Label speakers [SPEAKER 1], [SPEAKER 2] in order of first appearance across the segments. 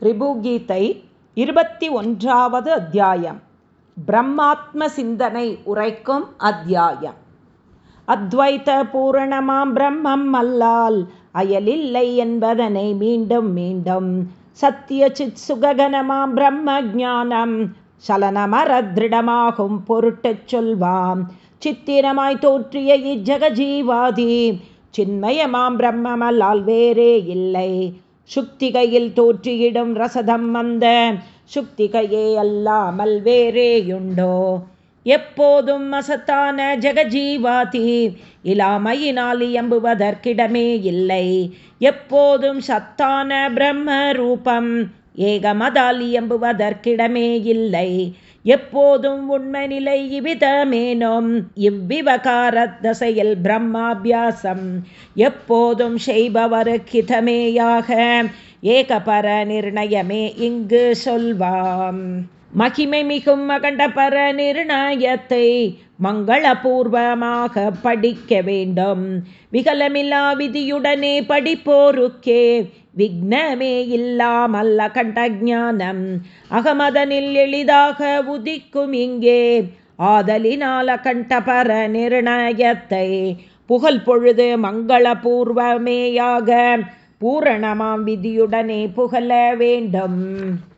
[SPEAKER 1] ரிபுகீதை இருபத்தி ஒன்றாவது அத்தியாயம். பிரம்மாத்ம சிந்தனை உரைக்கும் அத்தியாயம். அத்வைத்த பூரணமாம் பிரம்மம் அல்லால் அயலில்லை என்பதனை மீண்டும் மீண்டும். சத்திய சித் சுககனமாம் பிரம்ம ஜானம் சலனமர திருடமாகும் பொருட்டச் சொல்வாம். சித்திரமாய் தோற்றிய இஜகஜீவாதி சின்மயமாம் பிரம்மமல்லால் வேறே இல்லை. சுக்திகையில் தோற்றியிடும் ரசதம் வந்த சுக்திகையே அல்லாமல் வேறேயுண்டோ? எப்போதும் அசத்தான ஜெகஜீவாதி இலாமையினால் இயம்புவதற்கிடமே இல்லை. எப்போதும் சத்தான பிரம்ம ரூபம் ஏகமதால் இயம்புவதற்கிடமே இல்லை. எப்போதும் உண்மை நிலை இவ்விதமேனும் இவ்விவகார தசையில் பிரம்மாபியாசம். எப்போதும் செய்பவருக்கிதமேயாக ஏகபர நிர்ணயமே இங்கு சொல்வாம். மகிமை மிகும் அகண்டபர நிர்ணயத்தை மங்களபூர்வமாக படிக்க வேண்டும். விகலமில்லா விதியுடனே படிப்போருக்கே விக்னமே இல்லாமல் அகண்ட ஜானம் அகமதனில் எளிதாக உதிக்கும் இங்கே ஆதலினால் அகண்டபர நிர்ணயத்தை. புகழ் பொழுது மங்களபூர்வமேயாக பூரணமாம் விதியுடனே புகழ வேண்டும்.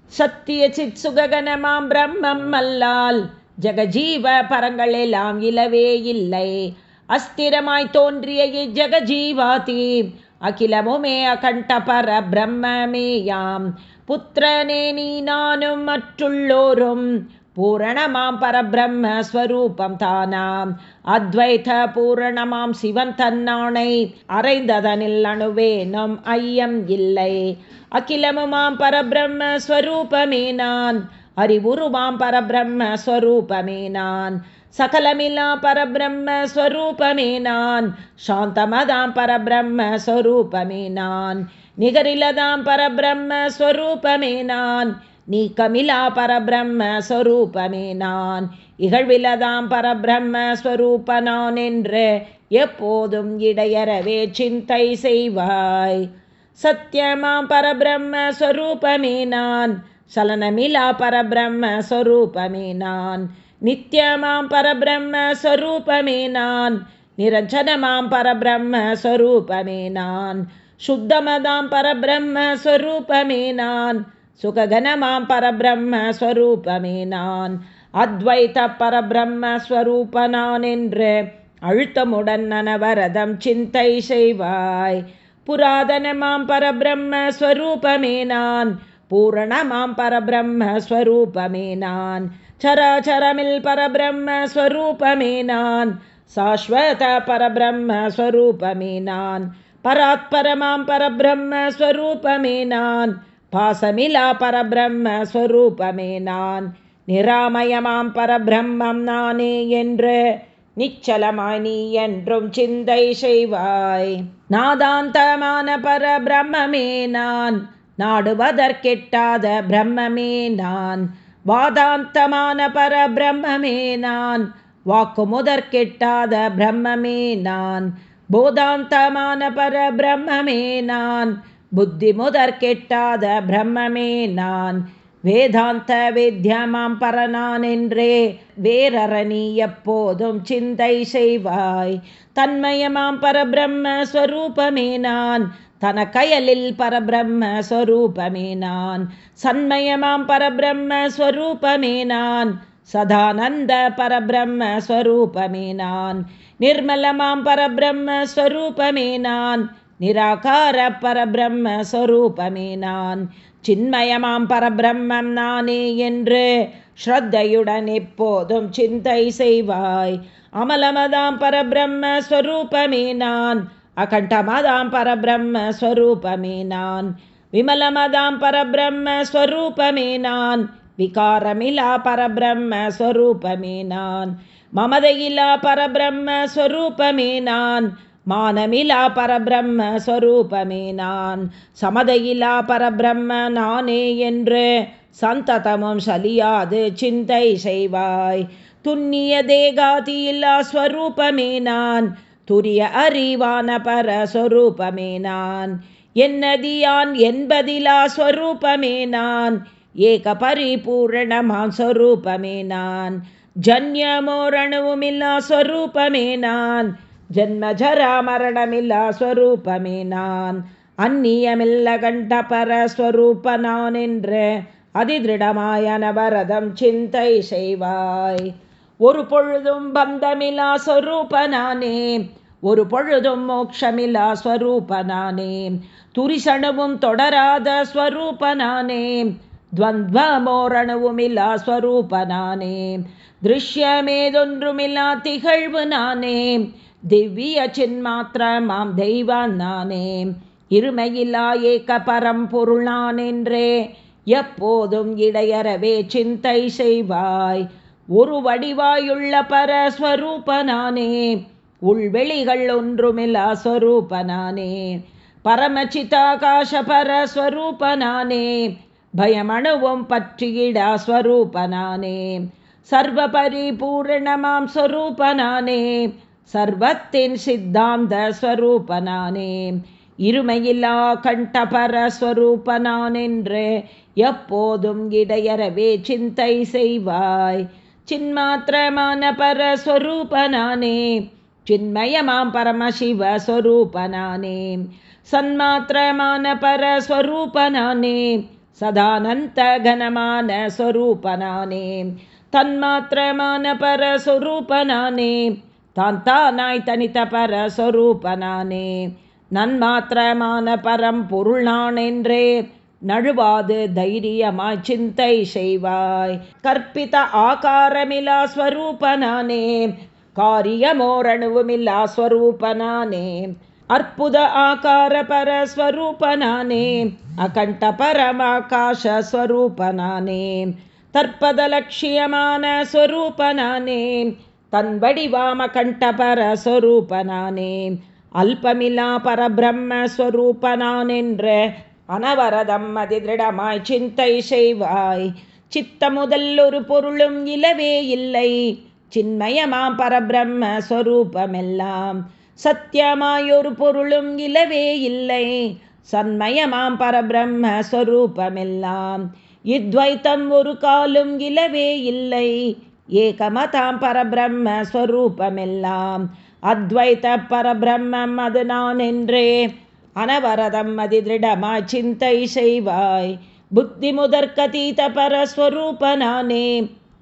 [SPEAKER 1] சத்திய சித் சுககனமாம் பிரம்மம் அல்லால் ஜெகஜீவ பரங்களெல்லாம் இலவே இல்லை. அஸ்திரமாய் தோன்றிய இஜகஜீவாதி அகிலமுமே அகண்ட பர பிரம்மமேயாம் புத்திரனே நீ நானும் மற்றுள்ளோரும் பூரணமாம் பரபிரம்மஸ்வரூபம் தானாம். அத்வைத பூரணமாம் சிவன் தன்னானை அறைந்ததனில் அணுவேனும் ஐயம் இல்லை. அகிலமுமாம் பரபிரம்மஸ்வரூபமே நான். அறிவுருவாம் பரபிரம்மஸ்வரூபமே நான். சகலமில்லா பரபிரம்மஸ்வரூபமே நான். சாந்தமதாம் பரபிரம்மஸ்வரூபமே நான். நிகரிலதாம் பரபிரம்மஸ்வரூபமே நான். நீக்கமிலா பரபிரம்மஸ்வரூபமே நான். இகழ்விலதாம் பரபிரம்ம ஸ்வரூப நான் என்று எப்போதும் இடையறவே சிந்தை செய்வாய். சத்தியமாம் பரபிரம்மஸ்வரூபமே நான். சலனமிலா பரபிரம்ம ஸ்வரூபமே நான் நித்தியமாம் பரபிரம்ம ஸ்வரூபமே நான் நிரஞ்சனமாம் பரபிரம்ம ஸ்வரூபமே நான் சுத்தமதாம் பரபிரம்ம ஸ்வரூபமே நான் சுககனமாம் பரபிரம்மஸ்வரூபமே நான் அத்வைத பரபிரம்மஸ்வரூப நான் என்று அழுத்தமுடன் நனவரதம் சிந்தை செய்வாய் புராதனமாம் பரபிரம்மஸ்வரூபமே நான் பூரணமாம் பரபிரம்மஸ்வரூபமே நான் சராச்சரமில் பரபிரம்மஸ்வரூபமே நான் சாஸ்வத பரபிரம்மஸ்வரூபமே நான் பராத்பரமாம் பரபிரம்மஸ்வரூபமே நான் பாசமிலா பரபிரம்மஸ்வரூபமே நான் நிராமயமாம் பரபிரம்மம் நானே என்று நிச்சலமாய் நீ என்றும் சிந்தை செய்வாய் நாதாந்தமான பரபிரம்மே நான் நாடுவதற்கெட்டாத பிரம்மமே நான். வாதாந்தமான பரபிரம்மே நான். வாக்கு முதற்கெட்டாத பிரம்மமே நான். போதாந்தமான பரபிரம்மே நான். புத்தி முதற்கெட்டாத பிரம்மமே நான். வேதாந்த வேத்தியமாம் பரனான் என்றே வேரரணி எப்போதும் சிந்தை செய்வாய். தன்மயமாம் பரபிரம்ம ஸ்வரூபமே நான். தன கயலில் பரபிரம்ம ஸ்வரூபமே நான். சன்மயமாம் பரபிரம்ம ஸ்வரூபமே நான். சதானந்த பரபிரம்ம ஸ்வரூபமே நான். நிர்மலமாம் பரபிரம்ம ஸ்வரூபமே நான். நிராகார பரபிரம்ம ஸ்வரூபமே நான். சின்மயமாம் பரபிரம்மம் நானே என்று ஸ்ரத்தையுடன் எப்போதும் சிந்தை செய்வாய். அமலமதாம் பரபிரம்ம ஸ்வரூபமே நான். அகண்டமதாம் பரபிரம்ம ஸ்வரூபமே நான். விமலமதாம் பரபிரம்மஸ்வரூபமே நான். விகாரமிலா பரபிரம்மஸ்வரூபமே நான். மமதையிலா பரபிரம்ம ஸ்வரூபமே நான். மானமிலா பரபிரம்ம ஸ்வரூபமே நான். சமதையிலா பரபிரம்ம நானே என்று சந்ததமும் சலியாது சிந்தை செய்வாய். துண்ணிய தேகாதியில்லா ஸ்வரூபமே நான். துரிய அறிவான பரஸ்வரூபமே நான். என்னதியான் என்பதிலா ஸ்வரூபமே நான். ஏக பரிபூரணமான் ஸ்வரூபமே நான். ஜன்யமோரணவுமில்லா ஸ்வரூபமே நான். ஜன்மஜரா மரணமில்லா ஸ்வரூபமே நான். அந்நியமில்ல கண்ட பரஸ்வரூப நான் என்று அதிதிருடமாயன நவரதம் சிந்தை செய்வாய். ஒரு பொழுதும் பந்தமிலா ஸ்வரூபனானே ஒரு பொழுதும் மோக்ஷமிலா ஸ்வரூபனானே துரிசணுவும் தொடராத ஸ்வரூபனானே துவந்த்வமோரணவுமில்லா ஸ்வரூபனானே திருஷ்யமேதொன்றுமில்லா திகழ்வு நானே திவ்ய சின்மாத்திரமாம் தெய்வான் நானே இருமையில்லா ஏக்க பரம்பொருள் நான் என்றே எப்போதும் இடையறவே சிந்தை செய்வாய். ஒரு வடிவாயுள்ள பரஸ்வரூபனானே. உள்வெளிகள் ஒன்றுமில்லா ஸ்வரூபனானே பரமச்சிதாகாச பரஸ்வரூபனானே. பயமணுவும் பற்றியிடா ஸ்வரூபனானே சர்வ பரிபூரணமாம் ஸ்வரூபனானே. சர்வத்தின் சித்தாந்த ஸ்வரூபனானே. இருமையில்லா கண்டபர என்று எப்போதும் இடையறவே சிந்தை செய்வாய். சின்மாத்திரமான பரஸ்வரூபனானே சின்மயமாம் பரமசிவ ஸ்வரூபனானே சன்மாத்திரமான பரஸ்வரூபனானே சதானந்த கனமான ஸ்வரூபனானே தன்மாத்திரமான பரஸ்வரூபனானே தான் தானாய் தனித்த பரஸ்வரூபனானே நன்மாத்திரமான பரம் பொருள் நான் என்றே நழுவாது தைரியமாய் சிந்தை செய்வாய். கற்பித ஆகாரமிலா ஸ்வரூபனானே காரியமோரணுவுமில்லா ஸ்வரூபனானே. அற்புத ஆகார பரஸ்வரூபனானே அகண்ட பரமாகாஷ ஸ்வரூபனானே. தற்பத லட்சியமான ஸ்வரூபனானே தன் வடிவாம கண்ட பரஸ்வரூபனானே அல்பமில்லா பரபிரம்மஸ்வரூபனான் என்ற அனவரதம் அதிதிருடமாய் சிந்தை செய்வாய். சித்த முதல் ஒரு பொருளும் இலவே இல்லை. சின்மயமாம் பரபிரம்ம ஸ்வரூபமெல்லாம் சத்தியமாயொரு பொருளும் இலவே இல்லை. சன்மயமாம் பரபிரம்ம ஸ்வரூபமெல்லாம் இத்வைத்தம் ஒரு காலும் இலவே இல்லை. ஏகமதாம் பரபிரம்ம ஸ்வரூபமெல்லாம் அத்வைத்த பரபிரம்மம் அது நான் என்றே அனவரதம் அதிதிருடமாய் சிந்தை செய்வாய். புத்தி முதற்கதீத பரஸ்வரூபனானே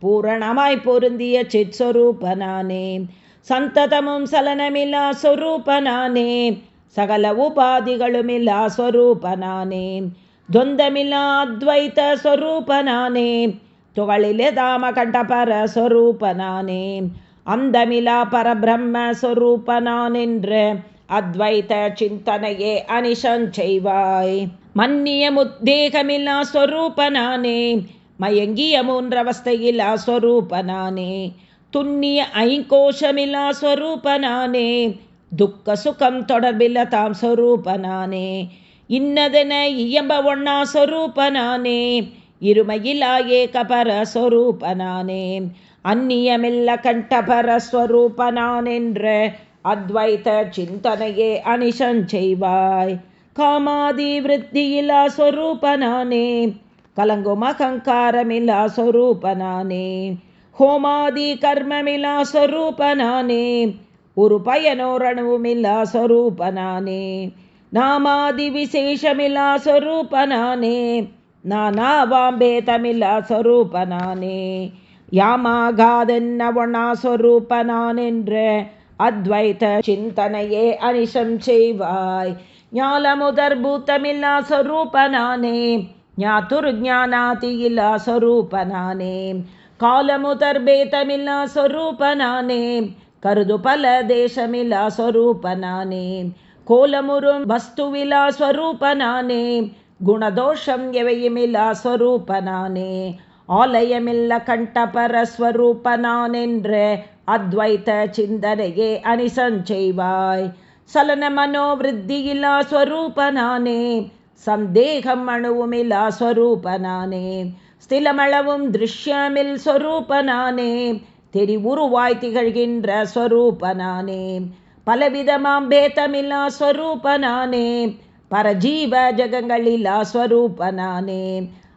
[SPEAKER 1] பூரணமாய் பொருந்திய சித் சந்ததமும் சலனமில்லா சொரூபனானே சகல உபாதிகளுமில்லா ஸ்வரூபனானே துவந்தமில்லா அத்வைத ஸ்வரூபனானே துகளிலே தாம கண்ட பர ஸ்வரூபனானே அந்தமிலா பரபிரம்ம சொரூபனான் என்று அத்வைத சிந்தனையே அனிஷஞ்செய்வாய் மன்னிய முத்தேகமில்லா ஸ்வரூபனானே மயங்கிய மூன்றவஸ்தையில்லா ஸ்வரூபனானே துண்ணிய ஐங்கோஷமில்லா ஸ்வரூபனானே துக்க சுகம் தொடர்பில்ல தாம் ஸ்வரூபனானே இன்னதென இயம்ப ஒண்ணா ஸ்வரூபனானே இருமையிலா ஏகபர ஸ்வரூபனானே அந்நியமில்ல கண்டபர ஸ்வரூபனானென்ற அத்வைத சிந்தனையே அனிஷஞ்செய்வாய் காமாதி விருத்தியில்லா ஸ்வரூபனானே கலங்கும் அகங்காரமில்லா ஸ்வரூபனானே ஹோமாதி கர்மமில்லா ஸ்வரூபனானே ஒரு பயனோரணுவுமில்லா ஸ்வரூபனானே நாமாதி விசேஷமில்லா ஸ்வரூபனானே நானாவாம்பேதமில்லா ஸ்வரூபனானே யாமாகாதென்ன ஸ்வரூபனான் என்ற அத்வைத சிந்தனையே அனிஷம் செய்வாய் ஞாலமுதர் பூத்தமில்லா ஸ்வரூபனானே ஞாத்துரு ஞானாதியில்லா ஸ்வரூபனானே காலமுதர் பேதமில்லா ஸ்வரூபனானே கருது பல தேசமில்லா ஸ்வரூபனானே கோலமுறும் வஸ்துவிலா ஸ்வரூபனானே குணதோஷம் எவையுமில்லா ஸ்வரூபனானே ஆலயமில்ல கண்டபரஸ்வரூபனானென்று அத்வைத்த சிந்தனையே அனிசஞ்செய்வாய் சலன மனோவிருத்தியிலா ஸ்வரூபனானே சந்தேகம் அணுவுமில்லா ஸ்வரூபனானே ஸ்திலமளவும் திருஷ்யமில் ஸ்வரூபனானே தெரிவுருவாய் திகழ்கின்ற ஸ்வரூபனானே பலவிதமாம் பேதமில்லா ஸ்வரூபனானே பரஜீவ ஜகங்களிலா ஸ்வரூபனானே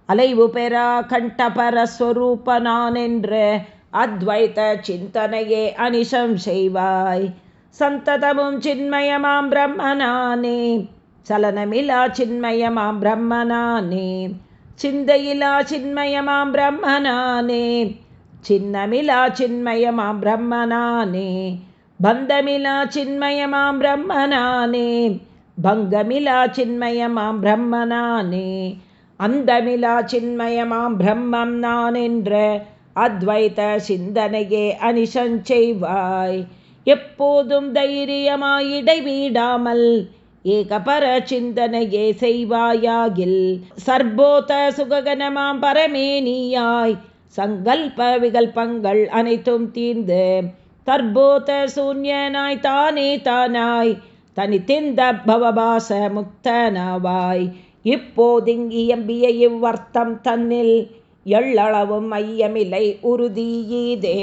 [SPEAKER 1] அலைவு பெறா கண்டபரஸ்வரூபனான் என்று அத்வைத சிந்தனையே அனிஷம் செய்வாய். சந்ததமும் சின்மயமாம் பிரம்மனானே. சலனமிலா சின்மயமாம் பிரம்மனானே. சிந்தையிலா சின்மயமாம் பிரம்மனானே. சின்னமிலா சின்மயமாம் பிரம்மனானே. பந்தமிலா சின்மயமாம் பிரம்மனானே. பங்கமிலா சின்மயமாம் பிரம்மனானே. அந்தமிலா சின்மயமாம் பிரம்மம் நான் என்ற அத்வைத சிந்தனையே அனிசஞ்செய்வாய் எப்போதும் தைரியமாய் இடைவிடாமல் ஏகபர சிந்தனையே செய்வாயாகில். சர்போத சுககனமாம் பரமேனியாய். சங்கல்ப விகல்பங்கள் அனைத்தும் தீர்ந்து தற்போத சூன்யனாய் தானே தானாய். தனித்திந்த பவபாச முக்தனாவாய். இப்போதிங்கியம்பிய இவ்வர்த்தம் தன்னில் எள்ளளவும் ஐயமில்லை உறுதியீதே.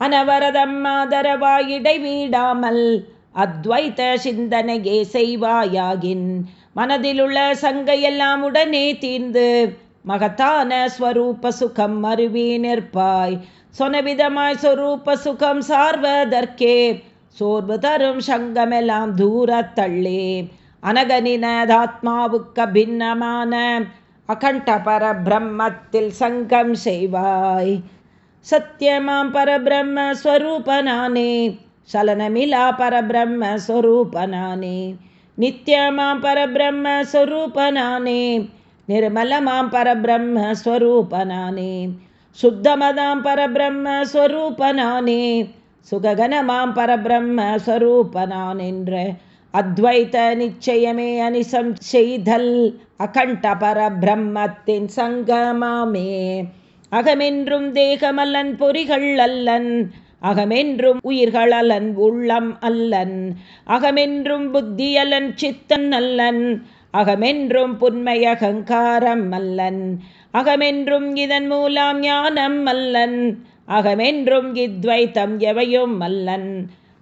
[SPEAKER 1] அனவரதம் ஆதரவாயிடை வீடாமல் அத்வைத்த சிந்தனையே செய்வாயாகின். மனதிலுள்ள சங்கையெல்லாம் உடனே தீர்ந்து மகத்தான ஸ்வரூப சுகம் அருவி நிற்பாய். சொனவிதமாய் சொரூப சுகம் சார்வதற்கே சோர்வு தரும் சங்கமெல்லாம் தூரத்தள்ளே அனகனினதாத்மாவுக்கு பின்னமான அகண்ட பரபிரம்மத்தில் சங்கம் செய்வாய் சத்தியமாம் பரபிரம்ம ஸ்வரூபனானே சலனமிலா பரபிரம்ம ஸ்வரூபனானே நித்தியமாம் பரபிரம்ம ஸ்வரூபனானே நிர்மலமாம் பரபிரம்ம ஸ்வரூபனானே சுத்தமதாம் பரபிரம்ம ஸ்வரூபனானே சுககனமாம் பரபிரம்ம ஸ்வரூபனான் என்ற அத்வைத நிச்சயமே அனிசம் செய்தல் அகண்ட பரபிரம்மத்தின் சங்கமாமே. அகமென்றும் தேகமல்லன் பொறிகள் அல்லன் அகமென்றும் உயிர்கள் அலன் உள்ளம் அல்லன் அகமென்றும் புத்தியலன் சித்தன் அல்லன் அகமென்றும் புன்மை அகங்காரம் அல்லன் அகமென்றும் இதன் மூலம் ஞானம் அல்லன் அகமென்றும் இத்வைத்தம் எவையும் அல்லன்.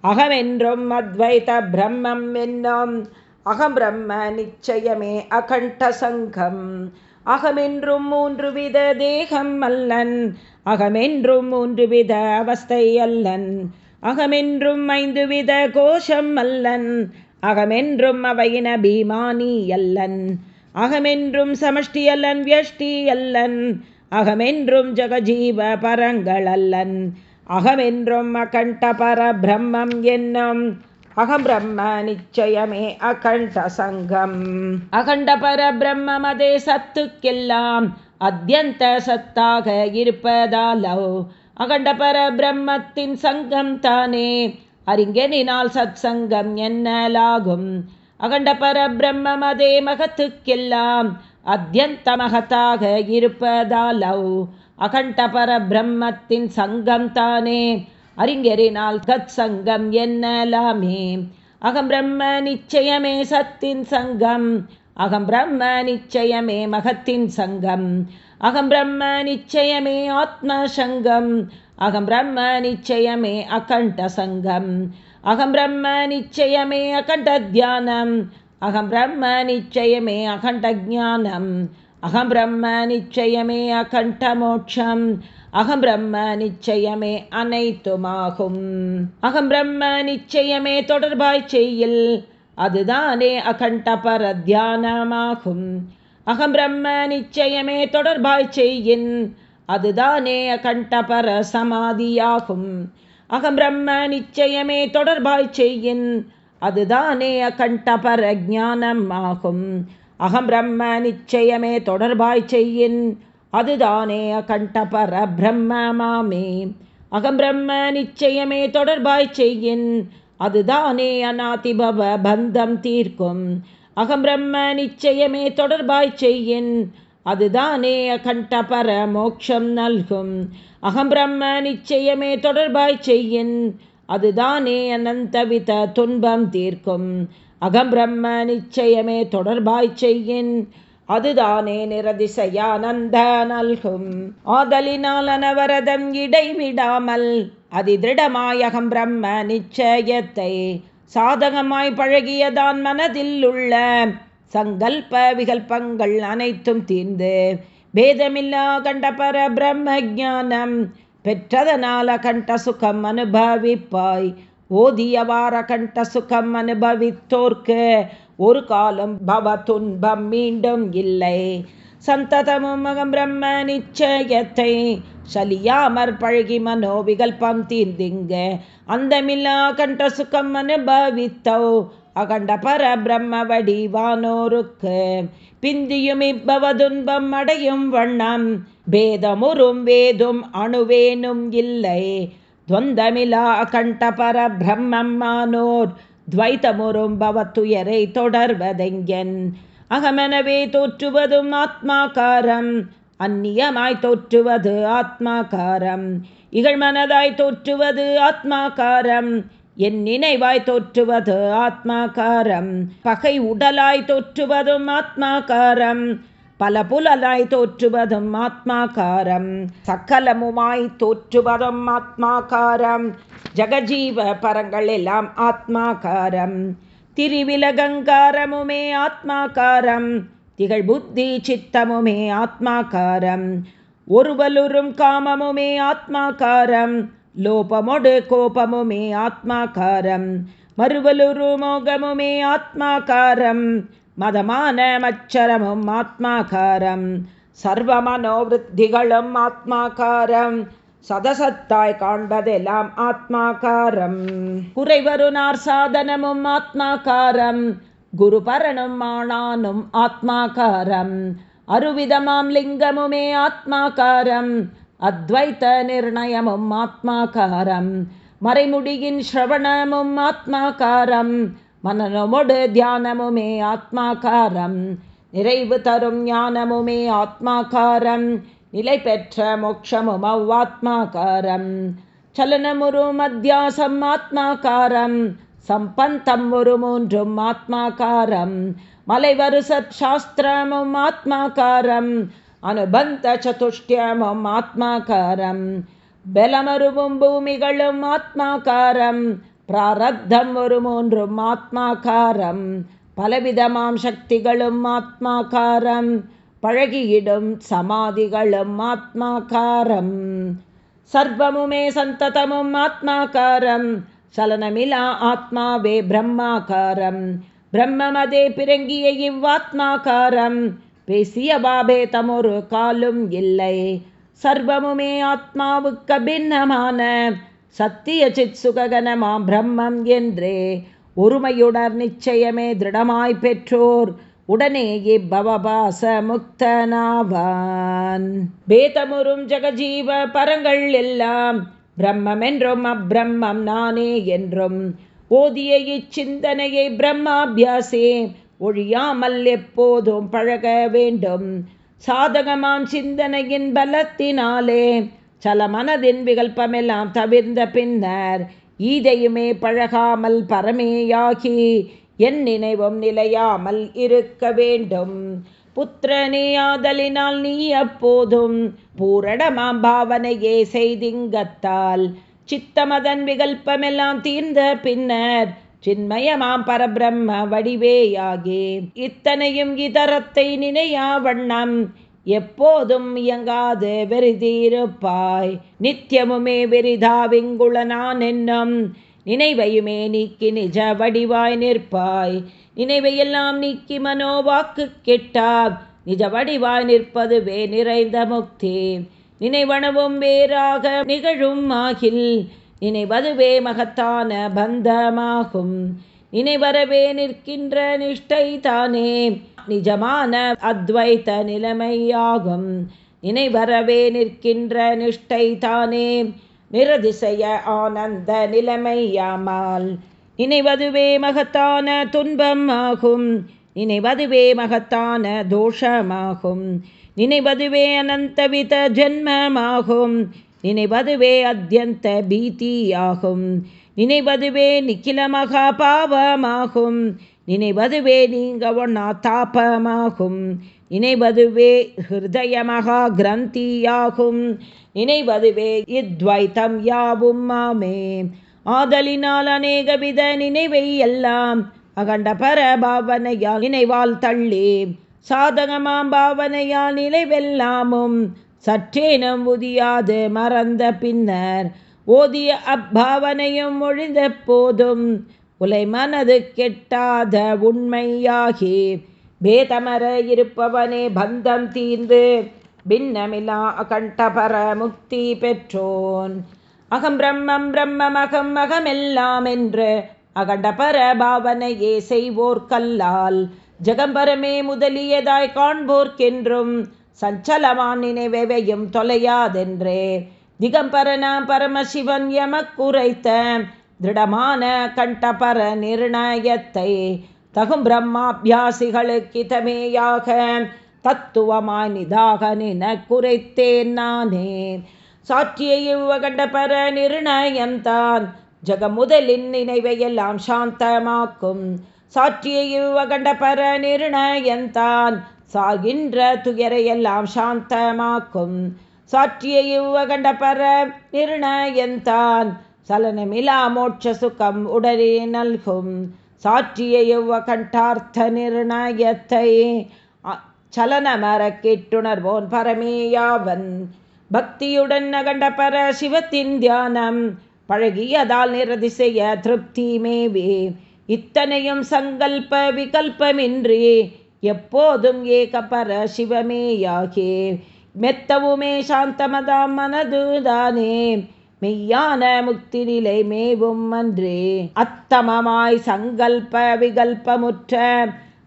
[SPEAKER 1] அகமென்றும் அத்வைத பிரம்மம் என்னும். அகம் பிரம்ம நிச்சயமே அகண்ட சங்கம். அகமென்றும் மூன்று வித தேகம் அல்லன். அகமென்றும் மூன்று வித அவஸ்தை அல்லன். அகமென்றும் ஐந்து வித கோஷம் அல்லன். அகமென்றும் அவையின பீமானி அல்லன். அகமென்றும் சமஷ்டி அல்லன் வியஷ்டி அல்லன். அகமென்றும் ஜகஜீவ பரங்கள் அல்லன். அகமென்றும் அகண்ட பர பிரம்மம் என்னும் அகம் பிரம்ம நிச்சயமே அகண்ட சங்கம். அகண்ட பர பிரம்மம் அதே சத்துக்கெல்லாம் அத்தியந்த சத்தாக இருப்பதாலோ அகண்ட பர பிரம்மத்தின் சங்கம் தானே அறிஞனினால் சத் சங்கம் என்னலாகும். அகண்ட பர பிரம்மம் அதே மகத்துக்கெல்லாம் அத்தியந்த மகத்தாக இருப்பதாலோ அகண்டபர பிரம்மத்தின் சங்கம் தானே அறிஞரினால் தத் சங்கம் என்னலாமே. அகம் பிரம்ம நிச்சயமே சத்தின் சங்கம். அகம் பிரம்ம நிச்சயமே மகத்தின் சங்கம். அகம் பிரம்ம நிச்சயமே ஆத்ம சங்கம் அகம் பிரம்ம நிச்சயமே அகண்ட சங்கம் அகம் பிரம்ம நிச்சயமே அகண்ட தியானம் அகம் பிரம்ம நிச்சயமே அகண்ட ஜானம் அகம் பிரம்ம நிச்சயமே அகண்டமோட்சம். அகம் பிரம்ம நிச்சயமே அனைத்துமாகும். அகம் பிரம்ம நிச்சயமே தொடர்பாய் செய்யில் அதுதானே அகண்ட பர தியானமாகும் அகம் பிரம்ம நிச்சயமே தொடர்பாய் செய்யின் அதுதானே அகண்ட பர சமாதியாகும் அகம் பிரம்ம நிச்சயமே தொடர்பாய் செய்யின் அதுதானே அகண்டபர ஜானம் ஆகும் அகம் பிரம்ம நிச்சயமே தொடர்பாய் செய்யின் அதுதானே அகண்ட பர பிரம்மமாமே அகம் பிரம்ம நிச்சயமே தொடர்பாய் செய்யின் அதுதானே அநாதிபவ பந்தம் தீர்க்கும். அகம் பிரம்ம நிச்சயமே தொடர்பாய் செய்யின் அதுதானே அகண்ட பர மோட்சம் நல்கும். அகம் பிரம்ம நிச்சயமே தொடர்பாய் செய்யின் அதுதானே அனந்தவித துன்பம் தீர்க்கும். அகம் பிரம்ம நிச்சயமே தொடர்பாய் செய்யின் அதுதானே நிரதிசையானந்த நல்கும். ஆதலினால் அனவரதம் இடைவிடாமல் அதிதிருடமாயகம் பிரம்ம நிச்சயத்தை சாதகமாய் பழகியதான் மனதில் உள்ள சங்கல்ப விகல்பங்கள் அனைத்தும் தீர்ந்து பேதமில்லா கண்ட பர பிரம்ம ஜானம் பெற்றதனால கண்ட சுகம் அனுபவிப்பாய். ஓதியவார கண்ட சுகம் அனுபவித்தோர்க்கு ஒரு காலம் பவ துன்பம் மீண்டும் இல்லை. சந்ததமும் மகம் பிரம்ம நிச்சயத்தை சலியாமற் பழகி மனோவிகல்பம் தீர்ந்திங்க அந்தமில்லா கண்ட சுகம் அனுபவித்தோ அகண்ட பர பிரம்ம வடிவானோருக்கு. பிந்தியும் இப்பவ துன்பம் அடையும் வண்ணம் பேதமுறும் வேதும் அணுவேனும் இல்லை. துவந்தமிலா அகண்ட பர பிரம்மம் துவைத்தமுறும் பவத்துயரை தொடர்வதெங்கன்? அகமெனவே தோற்றுவதும் ஆத்மாக்காரம் அந்நியமாய் தோற்றுவது ஆத்மாக்காரம் இகழ்மனதாய் தோற்றுவது ஆத்மாக்காரம் என் நினைவாய் தோற்றுவது ஆத்மாக்காரம் பகை உடலாய் தோற்றுவதும் ஆத்மாக்காரம் பல புலலாய் தோற்றுவதும் ஆத்மாக்காரம். சக்கலமுமாய் தோற்றுவதும் ஆத்மாக்காரம். ஜகஜீவ பரங்கள் எல்லாம் ஆத்மாக்காரம். திரிவிலகங்காரமுமே ஆத்மாக்காரம். திகழ் புத்தி சித்தமுமே ஆத்மாக்காரம். ஒருவலுறும் காமமுமே ஆத்மாக்காரம். லோபமொடு கோபமுமே ஆத்மாக்காரம். மறுவலுரு மோகமுமே ஆத்மாக்காரம். மதமான மச்சரமும் ஆத்மாக்காரம். சர்வமனோவிருத்திகளும் ஆத்மாக்காரம். சதசத்தாய் காண்பதெல்லாம் ஆத்மாக்காரம். குறைவருனார் சாதனமும் ஆத்மாக்காரம். குருபரனும் ஆனானும் ஆத்மாக்காரம். அருவிதமாம் லிங்கமுமே ஆத்மாக்காரம். அத்வைத்த நிர்ணயமும் ஆத்மாக்காரம். மறைமுடியின் ஸ்ரவணமும் ஆத்மாக்காரம். மனநமொடு தியானமுமே ஆத்மாக்காரம். நிறைவு தரும் ஞானமுமே ஆத்மாக்காரம். நிலை பெற்ற மோட்சமும் அவ்வாத்மாக்காரம். சலனமுறும் அத்தியாசம் ஆத்மாக்காரம். சம்பந்தம் ஒரு மூன்றும் ஆத்மாக்காரம். மலைவரு சாஸ்திரமும் ஆத்மாக்காரம். அனுபந்த சதுஷ்டியமும் ஆத்மாக்காரம். பலமருவும் பூமிகளும் ஆத்மாக்காரம். பிராரப்தம் ஒரு மூன்றும் ஆத்மாக்காரம். பலவிதமாம் சக்திகளும் ஆத்மாக்காரம். பழகியிடும் சமாதிகளும் ஆத்மாக்காரம். சர்வமுமே சந்ததமும் ஆத்மாக்காரம். சலனமிலா ஆத்மாவே பிரம்மாக்காரம். பிரம்மமதே பிறங்கிய இவ்வாத்மாக்காரம். பேசிய பாபே தமொரு காலும் இல்லை. சர்வமுமே ஆத்மாவுக்கு பின்னமான சத்திய சித் சுககனமாம் பிரம்மம் என்றே. ஒருமையுடர் நிச்சயமே திருடமாய் பெற்றோர். உடனே இப்பவபாச முக்தனாவான் பேதமுறும் ஜெகஜீவ பரங்கள் எல்லாம் பிரம்மம் என்றும் அப்பிரம்மம் நானே என்றும். ஓதிய இச்சிந்தனையை பிரம்மாபியாசே ஒழியாமல் எப்போதும் பழக வேண்டும். சாதகமாம் சிந்தனையின் பலத்தினாலே சல மனதின் விகல்பமெல்லாம் தவிர்ந்த பின்னர் ஈதையுமே பழகாமல் பரமேயாகி என் நினைவும் நிலையாமல் இருக்க வேண்டும். புத்திரனேயாதலினால் நீ அப்போதும் பூரணமாம் பாவனையே செய்திங்கத்தால் சித்தமதன் விகல்பமெல்லாம் தீர்ந்த பின்னர் சின்மயமாம் பரபிரம்ம வடிவேயாகே இத்தனையும் இதரத்தை நினையா வண்ணம் எப்போதும் இயங்காது வெறிதீருப்பாய். நித்தியமுமே வெறிதாவிங்குளனான் என்னும் நினைவையுமே நீக்கி நிஜ வடிவாய் நிற்பாய். நினைவையெல்லாம் நீக்கி மனோவாக்கு கெட்டார். நிஜ வடிவாய் நிற்பதுவே நிறைந்த முக்தி. நினைவனவும் வேறாக நிகழும் ஆகில். நினைவதுவே மகத்தான பந்தமாகும். நினைவரவே நிற்கின்ற நிஷ்டை தானே நிஜமான அத்வைத்த நிலைமையாகும். நினைவரவே நிற்கின்ற நிஷ்டை தானே நிரதிசய ஆனந்த நிலைமையாமால். நினைவதுவே மகத்தான துன்பம் ஆகும். நினைவதுவே மகத்தான தோஷமாகும். நினைவதுவே அனந்தவித ஜென்மமாகும். நினைவதுவே அத்தியந்த பீதியாகும் நினைவதுவே நிக்கில மகா பாவமாகும் நினைவதுவே நீங்க ஒன்னா தாபமாகும். நினைவதுவே ஹிருதய மகா கிரந்தியாகும். நினைவதுவே இத்வைத்தம் யாவும் மாமே. ஆதலினால் அநேக வித நினைவை எல்லாம் அகண்ட பர பாவனையால் நினைவால் தள்ளி சாதகமாம் பாவனையால் நினைவெல்லாமும் சற்றேனும் உதியாது மறந்த பின்னர் ஓதிய அப்பாவனையும் ஒழிந்த போதும் உலை மனது கெட்டாத உண்மையாகி பேதமர இருப்பவனே பந்தம் தீர்ந்து பின்னமிலா அகண்டபர முக்தி பெற்றோன். அகம் பிரம்மம் பிரம்மம் அகம் அகமெல்லாம் என்று அகண்டபர பாவனையே செய்வோர்கல்லால் ஜெகம்பரமே முதலியதாய் காண்போர்க்கென்றும் சஞ்சலமான் நினைவையும் தொலையாதென்றே. திகம்பரனாம் பரமசிவன் எமக்குரைத்த திருடமான கண்டபர நிர்ணயத்தை தகும் பிரம்மாபியாசிகளுக்கிதமேயாக தத்துவமாய் நிதாக நின குறைத்தேன் நானே. சாட்சியை இவ்வகண்ட பர நிர்ணயம்தான் ஜகமுதலின் நினைவையெல்லாம் சாந்தமாக்கும். சாட்சியை இவ்வகண்ட பர நிர்ணயம்தான் சாகின்ற துயரையெல்லாம் சாந்தமாக்கும். சாட்சியை இவ்வகண்ட பர நிர்ணயந்தான் சலனமிலா மோட்ச சுகம் உடனே நல்கும். சாற்றிய இவ்வ கண்டார்த்த நிர்ணயத்தை? சலனமர கேட்டுணர்வோன் பரமேயாவன் பக்தியுடன் நகண்ட பர சிவத்தின் தியானம். பழகியதால் நிரதிசைய திருப்தி மேவே. இத்தனையும் சங்கல்ப விகல்பமின்றி எப்போதும் ஏக பர சிவமேயாகே. மெத்தவுமே சாந்தமதாம் மனதுதானே. மெய்யான முக்தி நிலை மேவும் அன்றே. அத்தமமாய் சங்கல்ப விகல்பமுற்ற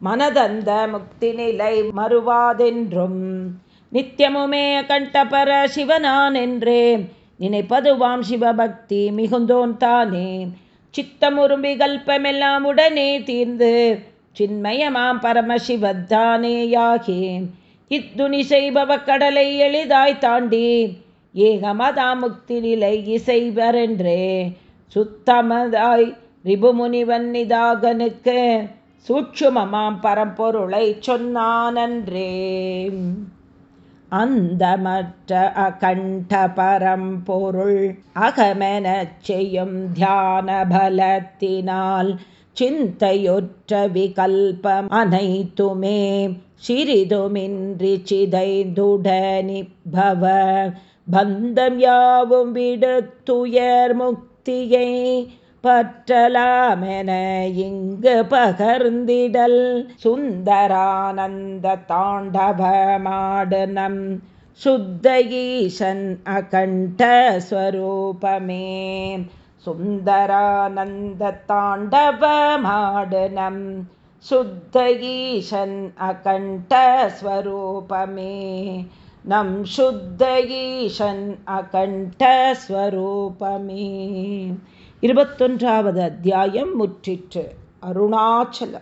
[SPEAKER 1] மனதந்த முக்தி நிலை மறுவாதென்றும் நித்தியமுமே கண்டபர சிவனான் என்றே நினைப்பதுவாம் சிவபக்தி மிகுந்தோன் தானே. சித்தமுரும்பி கல்பமெல்லாம் உடனே தீர்ந்து சின்மயமாம் பரமசிவத்தானேயாகி. இத்துணி செய்பவ கடலை எளிதாய் தாண்டி ஏகமதா முக்தி நிலை இசைவரென்றே சுத்தமதாய் ரிபுமுனிவன் நிதாகனுக்கு சூட்சுமமாம் பரம்பொருளை சொன்னானன்றே. அந்தமற்ற அகண்ட பரம்பொருள் அகமெனச் செய்யும் தியான பலத்தினால் சிந்தையொற்ற விகல்பம் அனைத்துமே சிறிதுமின்றி சிதைந்துடனிப்பவ பந்தம் யாவும் விடுத்துயர் முக்தியை பற்றலாமென இங்கு பகர்ந்திடல் சுந்தரானந்த தாண்டவமாடனம். சுத்த ஈசன் அகண்ட ஸ்வரூபமே. சுந்தரானந்த தாண்டவமாடனம். சுத்த ஈசன் அகண்ட ஸ்வரூபமே. நம் சுத்த ஈசன் அகண்டஸ்வரூபமே இருபத்தொன்றாவது அத்தியாயம் முற்றிற்று. அருணாச்சலம்.